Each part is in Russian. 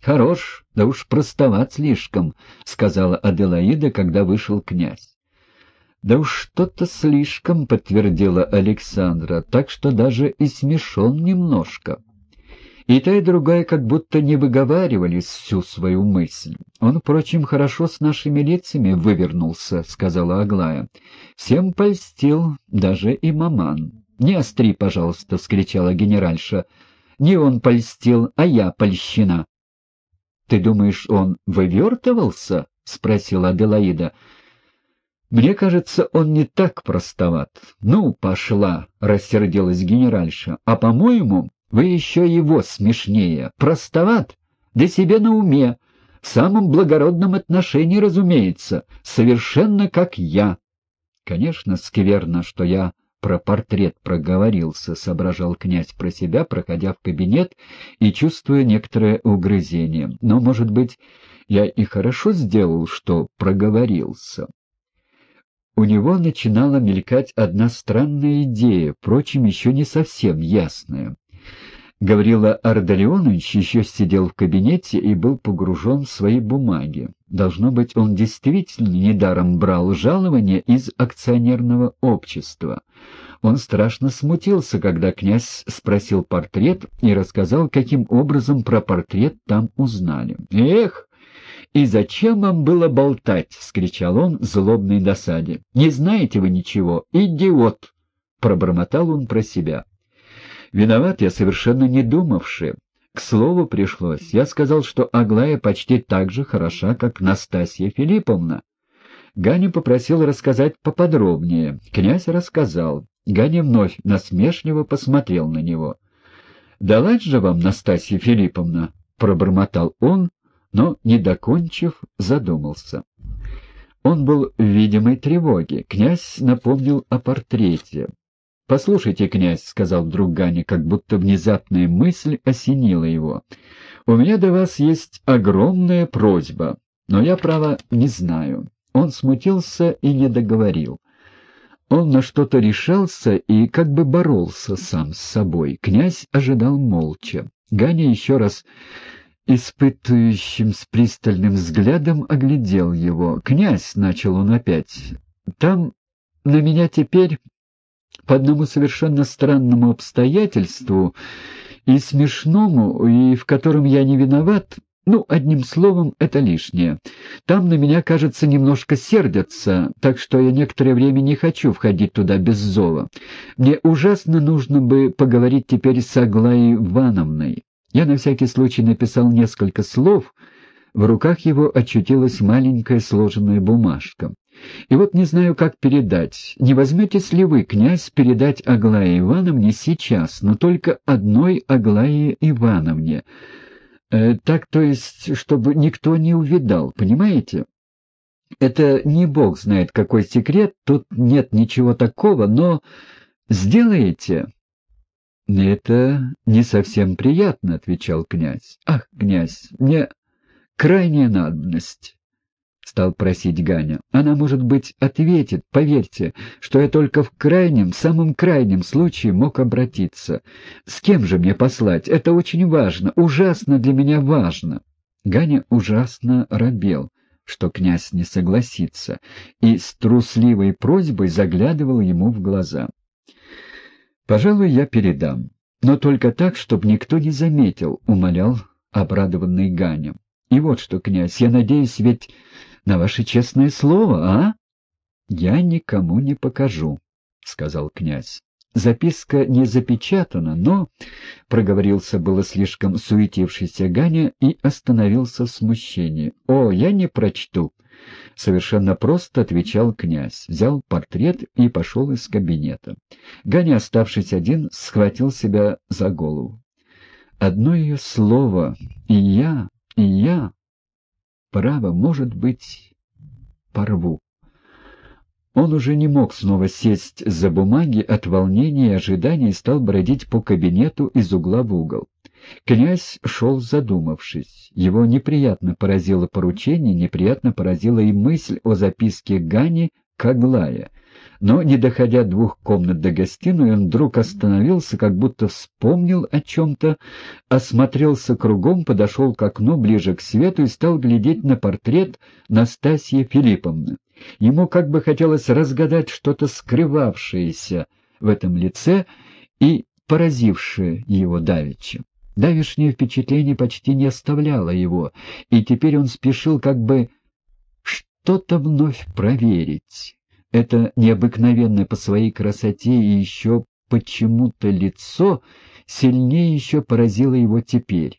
«Хорош, да уж простоват слишком», — сказала Аделаида, когда вышел князь. «Да уж что-то слишком», — подтвердила Александра, «так что даже и смешон немножко». И та, и другая как будто не выговаривали всю свою мысль. «Он, впрочем, хорошо с нашими лицами вывернулся», — сказала Аглая. «Всем польстил, даже и маман». «Не остри, пожалуйста», — вскричала генеральша. «Не он польстил, а я польщена». «Ты думаешь, он вывертывался?» — спросила Аделаида. «Мне кажется, он не так простоват». «Ну, пошла», — рассердилась генеральша. «А, по-моему, вы еще его смешнее. Простоват? Да себе на уме. В самом благородном отношении, разумеется. Совершенно как я. Конечно, скверно, что я про портрет проговорился, — соображал князь про себя, проходя в кабинет и чувствуя некоторое угрызение. Но, может быть, я и хорошо сделал, что проговорился. У него начинала мелькать одна странная идея, впрочем, еще не совсем ясная. Гаврила Ардалионович еще сидел в кабинете и был погружен в свои бумаги. Должно быть, он действительно недаром брал жалование из акционерного общества. Он страшно смутился, когда князь спросил портрет и рассказал, каким образом про портрет там узнали. «Эх, и зачем вам было болтать?» — скричал он в злобной досаде. «Не знаете вы ничего, идиот!» — пробормотал он про себя. Виноват я совершенно не думавши. К слову пришлось. Я сказал, что Аглая почти так же хороша, как Настасья Филипповна. Ганя попросил рассказать поподробнее. Князь рассказал. Ганя вновь насмешливо посмотрел на него. «Далась же вам, Настасья Филипповна?» — пробормотал он, но, не докончив, задумался. Он был в видимой тревоге. Князь напомнил о портрете. «Послушайте, князь», — сказал вдруг Ганя, как будто внезапная мысль осенила его, — «у меня до вас есть огромная просьба, но я, право, не знаю». Он смутился и не договорил. Он на что-то решался и как бы боролся сам с собой. Князь ожидал молча. Ганя еще раз испытывающим с пристальным взглядом оглядел его. «Князь», — начал он опять, — «там на меня теперь по одному совершенно странному обстоятельству и смешному, и в котором я не виноват, ну, одним словом, это лишнее. Там на меня, кажется, немножко сердятся, так что я некоторое время не хочу входить туда без зова. Мне ужасно нужно бы поговорить теперь с Аглаей Ивановной. Я на всякий случай написал несколько слов, в руках его очутилась маленькая сложенная бумажка. И вот не знаю, как передать. Не возьметесь ли вы, князь, передать Аглае Ивановне сейчас, но только одной Аглае Ивановне? Э, так, то есть, чтобы никто не увидал, понимаете? Это не бог знает какой секрет, тут нет ничего такого, но сделаете... «Это не совсем приятно», — отвечал князь. «Ах, князь, мне крайняя надобность» стал просить Ганя. Она, может быть, ответит, поверьте, что я только в крайнем, самом крайнем случае мог обратиться. С кем же мне послать? Это очень важно, ужасно для меня важно. Ганя ужасно робел, что князь не согласится, и с трусливой просьбой заглядывал ему в глаза. «Пожалуй, я передам, но только так, чтобы никто не заметил», — умолял обрадованный Ганя. «И вот что, князь, я надеюсь, ведь на ваше честное слово, а? — Я никому не покажу, — сказал князь. Записка не запечатана, но... — проговорился было слишком суетившийся Ганя и остановился в смущении. — О, я не прочту! — совершенно просто отвечал князь, взял портрет и пошел из кабинета. Ганя, оставшись один, схватил себя за голову. Одно ее слово — и я, и я право, может быть, порву. Он уже не мог снова сесть за бумаги от волнения и ожидания и стал бродить по кабинету из угла в угол. Князь шел задумавшись. Его неприятно поразило поручение, неприятно поразила и мысль о записке Гани к Аглае. Но, не доходя двух комнат до гостиной, он вдруг остановился, как будто вспомнил о чем-то, осмотрелся кругом, подошел к окну ближе к свету и стал глядеть на портрет Настасьи Филипповны. Ему как бы хотелось разгадать что-то скрывавшееся в этом лице и поразившее его давеча. Давишнее впечатление почти не оставляло его, и теперь он спешил как бы что-то вновь проверить. Это необыкновенное по своей красоте и еще почему-то лицо сильнее еще поразило его теперь.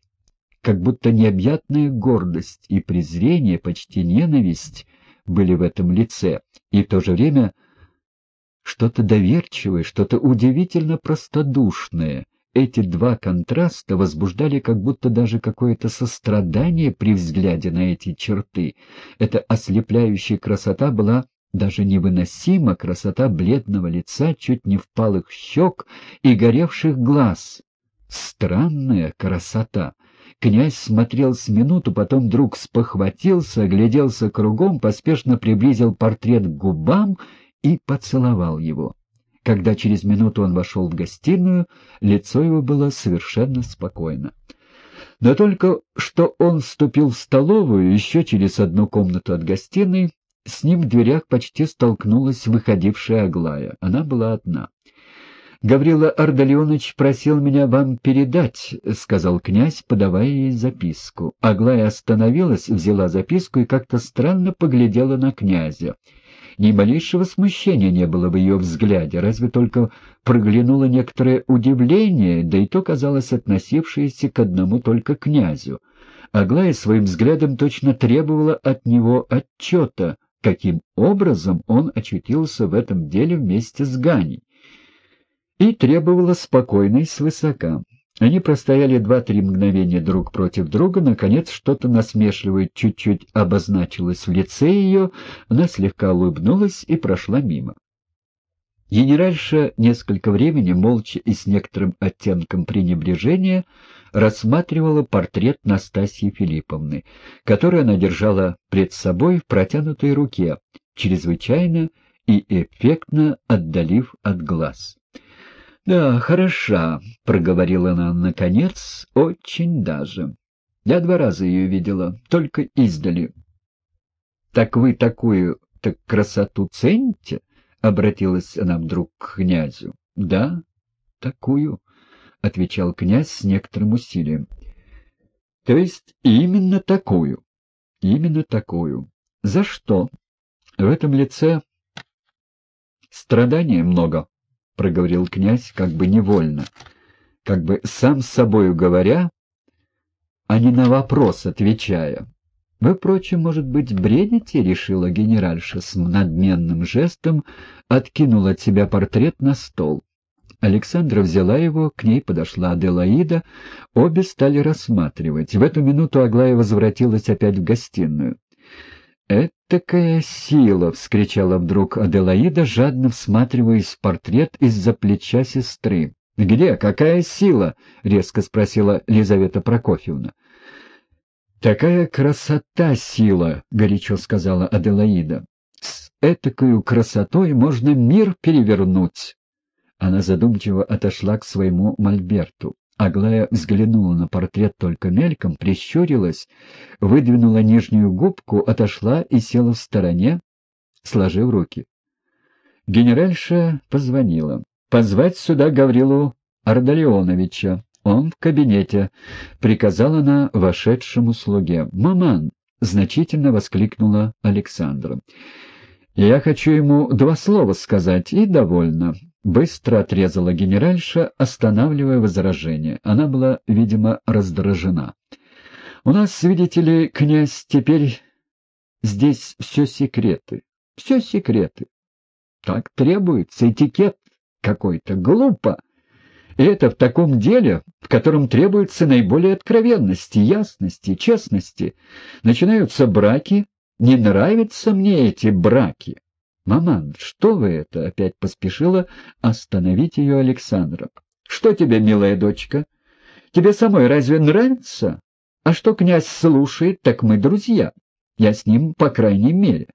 Как будто необъятная гордость и презрение, почти ненависть были в этом лице, и в то же время что-то доверчивое, что-то удивительно простодушное. Эти два контраста возбуждали как будто даже какое-то сострадание при взгляде на эти черты. Эта ослепляющая красота была даже невыносима, красота бледного лица, чуть не впалых щек и горевших глаз. Странная красота. Князь смотрел с минуту, потом вдруг спохватился, огляделся кругом, поспешно приблизил портрет к губам и поцеловал его. Когда через минуту он вошел в гостиную, лицо его было совершенно спокойно. Но только что он вступил в столовую, еще через одну комнату от гостиной, с ним в дверях почти столкнулась выходившая Аглая. Она была одна. «Гаврила Ардалионович просил меня вам передать», — сказал князь, подавая ей записку. Аглая остановилась, взяла записку и как-то странно поглядела на князя. Ни малейшего смущения не было в ее взгляде, разве только проглянуло некоторое удивление, да и то казалось относившееся к одному только князю. Аглая своим взглядом точно требовала от него отчета, каким образом он очутился в этом деле вместе с Ганей и требовала спокойной свысока. Они простояли два-три мгновения друг против друга, наконец что-то насмешливое чуть-чуть обозначилось в лице ее, она слегка улыбнулась и прошла мимо. Генеральша несколько времени, молча и с некоторым оттенком пренебрежения, рассматривала портрет Настасьи Филипповны, который она держала пред собой в протянутой руке, чрезвычайно и эффектно отдалив от глаз. «Да, хороша», — проговорила она наконец, — «очень даже. Я два раза ее видела, только издали». «Так вы такую так красоту цените?» — обратилась она вдруг к князю. «Да, такую», — отвечал князь с некоторым усилием. «То есть именно такую?» «Именно такую. За что?» «В этом лице страдания много» проговорил князь как бы невольно, как бы сам с собою говоря, а не на вопрос отвечая. «Вы, впрочем, может быть, бредите?» — решила генеральша с надменным жестом, откинула от себя портрет на стол. Александра взяла его, к ней подошла Аделаида, обе стали рассматривать. В эту минуту Аглая возвратилась опять в гостиную. «Этакая сила!» — вскричала вдруг Аделаида, жадно всматриваясь в портрет из-за плеча сестры. «Где? Какая сила?» — резко спросила Лизавета Прокофьевна. «Такая красота сила!» — горячо сказала Аделаида. «С этакою красотой можно мир перевернуть!» Она задумчиво отошла к своему мольберту. Аглая взглянула на портрет только мельком, прищурилась, выдвинула нижнюю губку, отошла и села в стороне, сложив руки. Генеральша позвонила. «Позвать сюда Гаврилу Ардалионовича. Он в кабинете», — приказала она вошедшему слуге. «Маман!» — значительно воскликнула Александра. «Я хочу ему два слова сказать, и довольно. Быстро отрезала генеральша, останавливая возражение. Она была, видимо, раздражена. «У нас, видите ли, князь, теперь здесь все секреты. Все секреты. Так требуется этикет какой-то. Глупо. И это в таком деле, в котором требуется наиболее откровенности, ясности, честности. Начинаются браки. Не нравятся мне эти браки. «Маман, что вы это?» — опять поспешила остановить ее Александра. «Что тебе, милая дочка? Тебе самой разве нравится? А что князь слушает, так мы друзья. Я с ним, по крайней мере.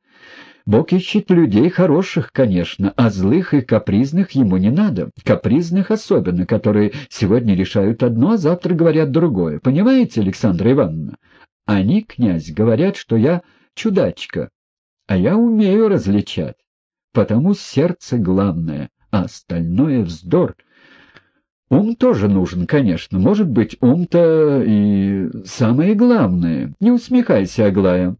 Бог ищет людей хороших, конечно, а злых и капризных ему не надо. Капризных особенно, которые сегодня решают одно, а завтра говорят другое. Понимаете, Александра Ивановна? Они, князь, говорят, что я чудачка, а я умею различать. Потому сердце главное, а остальное вздор. Ум тоже нужен, конечно. Может быть, ум-то и самое главное. Не усмехайся, Аглая.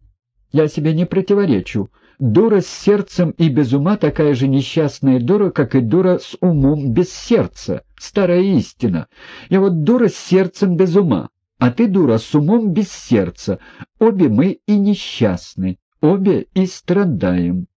Я себе не противоречу. Дура с сердцем и без ума такая же несчастная дура, как и дура с умом без сердца. Старая истина. Я вот дура с сердцем без ума, а ты дура с умом без сердца. Обе мы и несчастны, обе и страдаем.